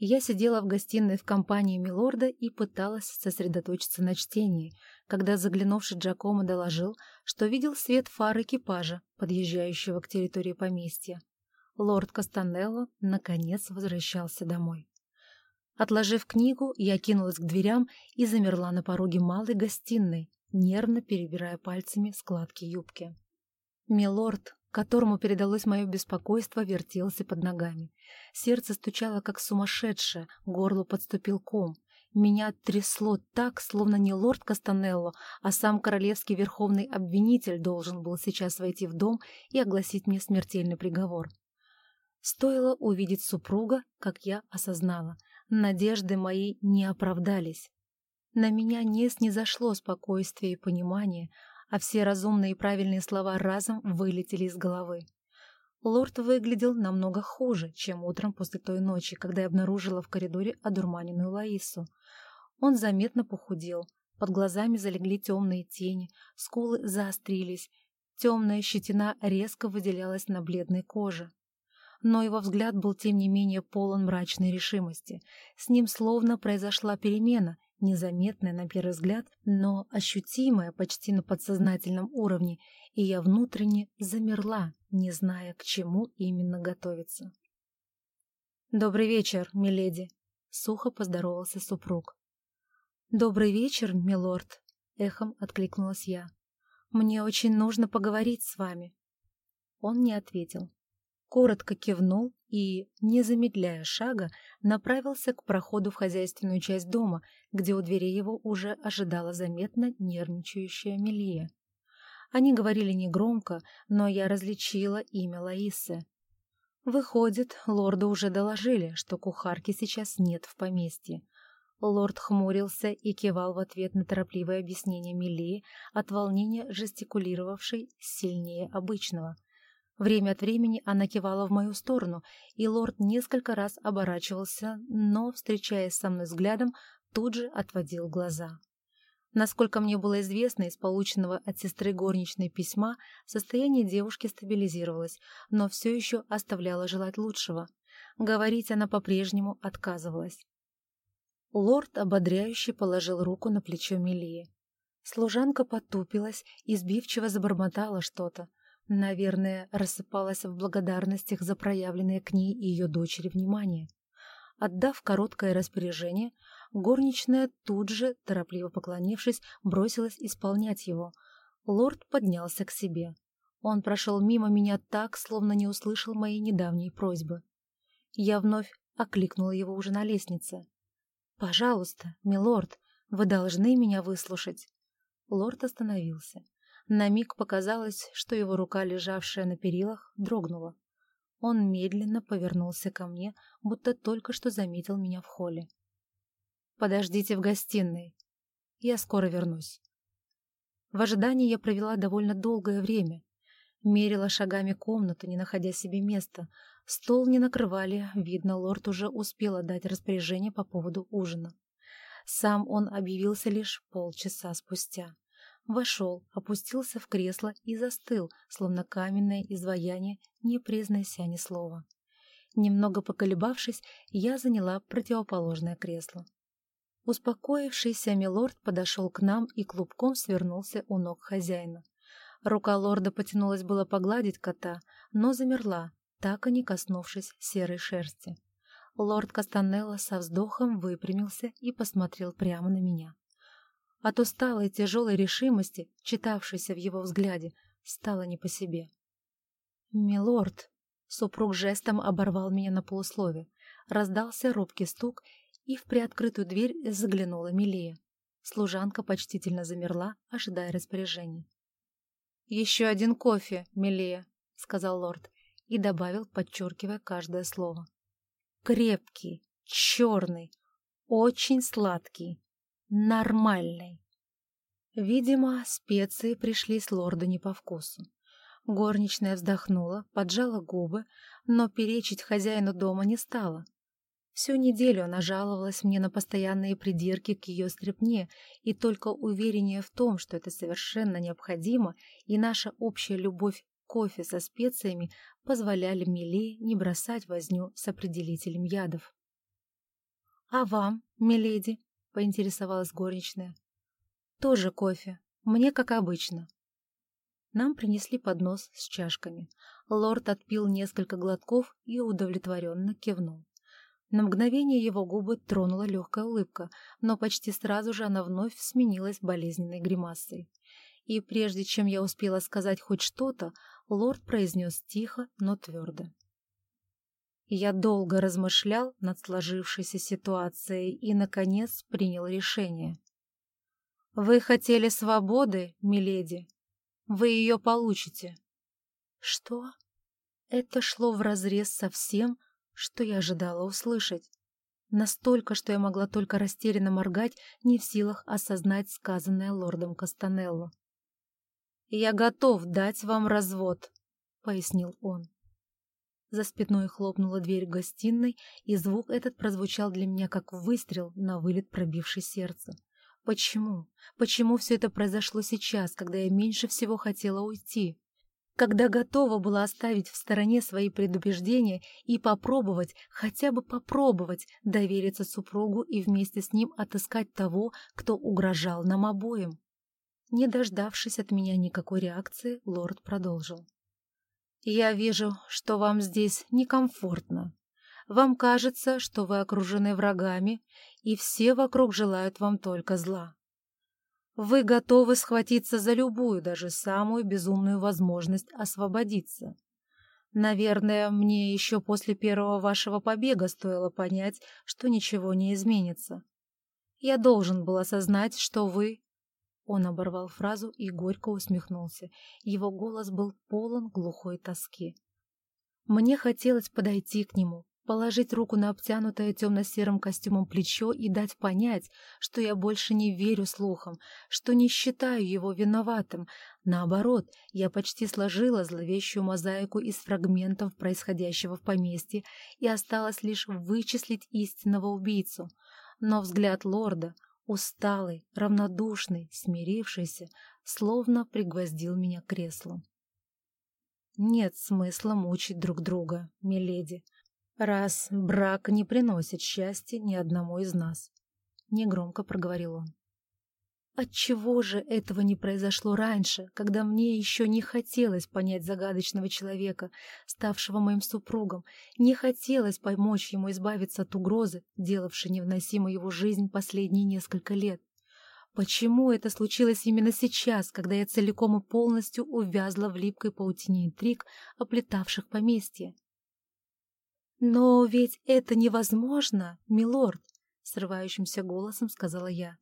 Я сидела в гостиной в компании милорда и пыталась сосредоточиться на чтении, когда заглянувший Джакомо доложил, что видел свет фар экипажа, подъезжающего к территории поместья. Лорд Кастанелло наконец возвращался домой. Отложив книгу, я кинулась к дверям и замерла на пороге малой гостиной, нервно перебирая пальцами складки юбки. Милорд которому передалось мое беспокойство, вертелся под ногами. Сердце стучало, как сумасшедшее, горло подступил ком. Меня трясло так, словно не лорд Кастанелло, а сам королевский верховный обвинитель должен был сейчас войти в дом и огласить мне смертельный приговор. Стоило увидеть супруга, как я осознала. Надежды мои не оправдались. На меня не снизошло спокойствие и понимание, а все разумные и правильные слова разом вылетели из головы. Лорд выглядел намного хуже, чем утром после той ночи, когда я обнаружила в коридоре одурманенную Лаису. Он заметно похудел, под глазами залегли темные тени, скулы заострились, темная щетина резко выделялась на бледной коже. Но его взгляд был тем не менее полон мрачной решимости. С ним словно произошла перемена, незаметная на первый взгляд, но ощутимая почти на подсознательном уровне, и я внутренне замерла, не зная, к чему именно готовиться. «Добрый вечер, миледи», — сухо поздоровался супруг. «Добрый вечер, милорд», — эхом откликнулась я. «Мне очень нужно поговорить с вами». Он не ответил коротко кивнул и, не замедляя шага, направился к проходу в хозяйственную часть дома, где у двери его уже ожидала заметно нервничающая Мелия. Они говорили негромко, но я различила имя Лаисы. Выходит, лорду уже доложили, что кухарки сейчас нет в поместье. Лорд хмурился и кивал в ответ на торопливое объяснение Мелии, от волнения жестикулировавшей сильнее обычного — Время от времени она кивала в мою сторону, и лорд несколько раз оборачивался, но, встречаясь со мной взглядом, тут же отводил глаза. Насколько мне было известно из полученного от сестры горничной письма, состояние девушки стабилизировалось, но все еще оставляло желать лучшего. Говорить она по-прежнему отказывалась. Лорд ободряюще положил руку на плечо Мелии. Служанка потупилась и сбивчиво забормотала что-то, Наверное, рассыпалась в благодарностях за проявленное к ней и ее дочери внимание. Отдав короткое распоряжение, горничная тут же, торопливо поклонившись, бросилась исполнять его. Лорд поднялся к себе. Он прошел мимо меня так, словно не услышал моей недавней просьбы. Я вновь окликнула его уже на лестнице. «Пожалуйста, милорд, вы должны меня выслушать». Лорд остановился. На миг показалось, что его рука, лежавшая на перилах, дрогнула. Он медленно повернулся ко мне, будто только что заметил меня в холле. «Подождите в гостиной. Я скоро вернусь». В ожидании я провела довольно долгое время. Мерила шагами комнату, не находя себе места. Стол не накрывали, видно, лорд уже успел отдать распоряжение по поводу ужина. Сам он объявился лишь полчаса спустя. Вошел, опустился в кресло и застыл, словно каменное изваяние, не произнося ни слова. Немного поколебавшись, я заняла противоположное кресло. Успокоившийся милорд подошел к нам и клубком свернулся у ног хозяина. Рука лорда потянулась было погладить кота, но замерла, так и не коснувшись серой шерсти. Лорд Кастанелло со вздохом выпрямился и посмотрел прямо на меня. От усталой тяжелой решимости, читавшейся в его взгляде, стало не по себе. «Милорд!» — супруг жестом оборвал меня на полуслове. Раздался робкий стук, и в приоткрытую дверь заглянула Милия. Служанка почтительно замерла, ожидая распоряжений. «Еще один кофе, Милия», — сказал лорд, и добавил, подчеркивая каждое слово. «Крепкий, черный, очень сладкий нормальной. Видимо, специи пришли с лорда не по вкусу. Горничная вздохнула, поджала губы, но перечить хозяину дома не стала. Всю неделю она жаловалась мне на постоянные придирки к ее стряпне, и только уверение в том, что это совершенно необходимо, и наша общая любовь кофе со специями позволяли Миле не бросать возню с определителем ядов. «А вам, миледи?» — поинтересовалась горничная. «Тоже кофе. Мне как обычно». Нам принесли поднос с чашками. Лорд отпил несколько глотков и удовлетворенно кивнул. На мгновение его губы тронула легкая улыбка, но почти сразу же она вновь сменилась болезненной гримасой. И прежде чем я успела сказать хоть что-то, лорд произнес тихо, но твердо. Я долго размышлял над сложившейся ситуацией и, наконец, принял решение. «Вы хотели свободы, миледи? Вы ее получите». «Что?» Это шло вразрез со всем, что я ожидала услышать. Настолько, что я могла только растерянно моргать, не в силах осознать сказанное лордом Кастанелло. «Я готов дать вам развод», — пояснил он. За спиной хлопнула дверь гостиной, и звук этот прозвучал для меня как выстрел на вылет пробивший сердце. Почему? Почему все это произошло сейчас, когда я меньше всего хотела уйти? когда готова была оставить в стороне свои предубеждения и попробовать, хотя бы попробовать, довериться супругу и вместе с ним отыскать того, кто угрожал нам обоим. Не дождавшись от меня никакой реакции, лорд продолжил. «Я вижу, что вам здесь некомфортно. Вам кажется, что вы окружены врагами, и все вокруг желают вам только зла. Вы готовы схватиться за любую, даже самую безумную возможность освободиться. Наверное, мне еще после первого вашего побега стоило понять, что ничего не изменится. Я должен был осознать, что вы... Он оборвал фразу и горько усмехнулся. Его голос был полон глухой тоски. Мне хотелось подойти к нему, положить руку на обтянутое темно-серым костюмом плечо и дать понять, что я больше не верю слухам, что не считаю его виноватым. Наоборот, я почти сложила зловещую мозаику из фрагментов происходящего в поместье и осталось лишь вычислить истинного убийцу. Но взгляд лорда, усталый, равнодушный, смирившийся, словно пригвоздил меня к креслу. Нет смысла мучить друг друга, миледи раз брак не приносит счастья ни одному из нас», — негромко проговорил он. Отчего же этого не произошло раньше, когда мне еще не хотелось понять загадочного человека, ставшего моим супругом, не хотелось помочь ему избавиться от угрозы, делавшей невыносимой его жизнь последние несколько лет? Почему это случилось именно сейчас, когда я целиком и полностью увязла в липкой паутине интриг, оплетавших поместье? «Но ведь это невозможно, милорд!» — срывающимся голосом сказала я.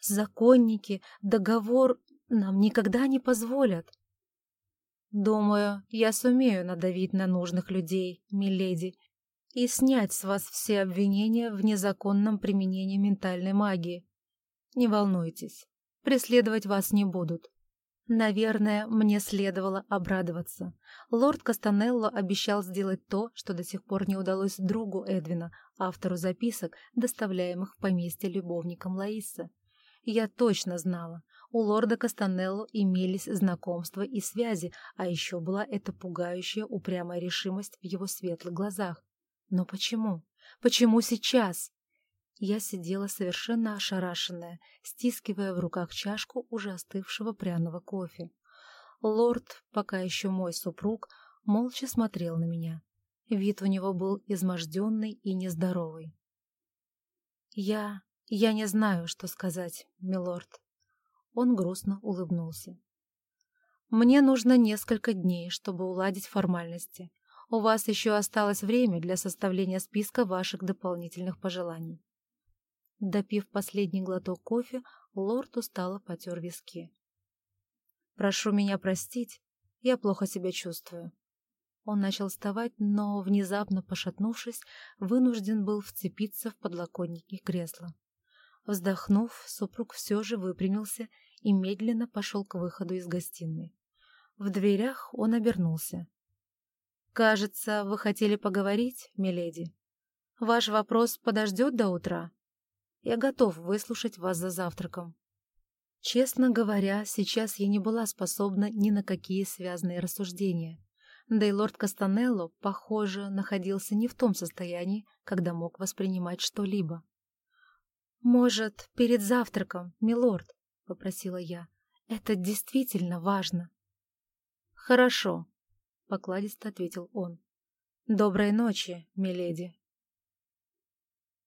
«Законники, договор нам никогда не позволят». «Думаю, я сумею надавить на нужных людей, миледи, и снять с вас все обвинения в незаконном применении ментальной магии. Не волнуйтесь, преследовать вас не будут. Наверное, мне следовало обрадоваться. Лорд Кастанелло обещал сделать то, что до сих пор не удалось другу Эдвина, автору записок, доставляемых в поместье любовником Лаисы. Я точно знала, у лорда Кастанелло имелись знакомства и связи, а еще была эта пугающая упрямая решимость в его светлых глазах. Но почему? Почему сейчас? Я сидела совершенно ошарашенная, стискивая в руках чашку уже остывшего пряного кофе. Лорд, пока еще мой супруг, молча смотрел на меня. Вид у него был изможденный и нездоровый. «Я... я не знаю, что сказать, милорд». Он грустно улыбнулся. «Мне нужно несколько дней, чтобы уладить формальности. У вас еще осталось время для составления списка ваших дополнительных пожеланий. Допив последний глоток кофе, лорд устало потер виски. «Прошу меня простить, я плохо себя чувствую». Он начал вставать, но, внезапно пошатнувшись, вынужден был вцепиться в подлокотники кресла. Вздохнув, супруг все же выпрямился и медленно пошел к выходу из гостиной. В дверях он обернулся. «Кажется, вы хотели поговорить, миледи? Ваш вопрос подождет до утра?» Я готов выслушать вас за завтраком. Честно говоря, сейчас я не была способна ни на какие связанные рассуждения. Да и лорд Кастанелло, похоже, находился не в том состоянии, когда мог воспринимать что-либо. «Может, перед завтраком, милорд?» — попросила я. «Это действительно важно». «Хорошо», — покладисто ответил он. «Доброй ночи, миледи».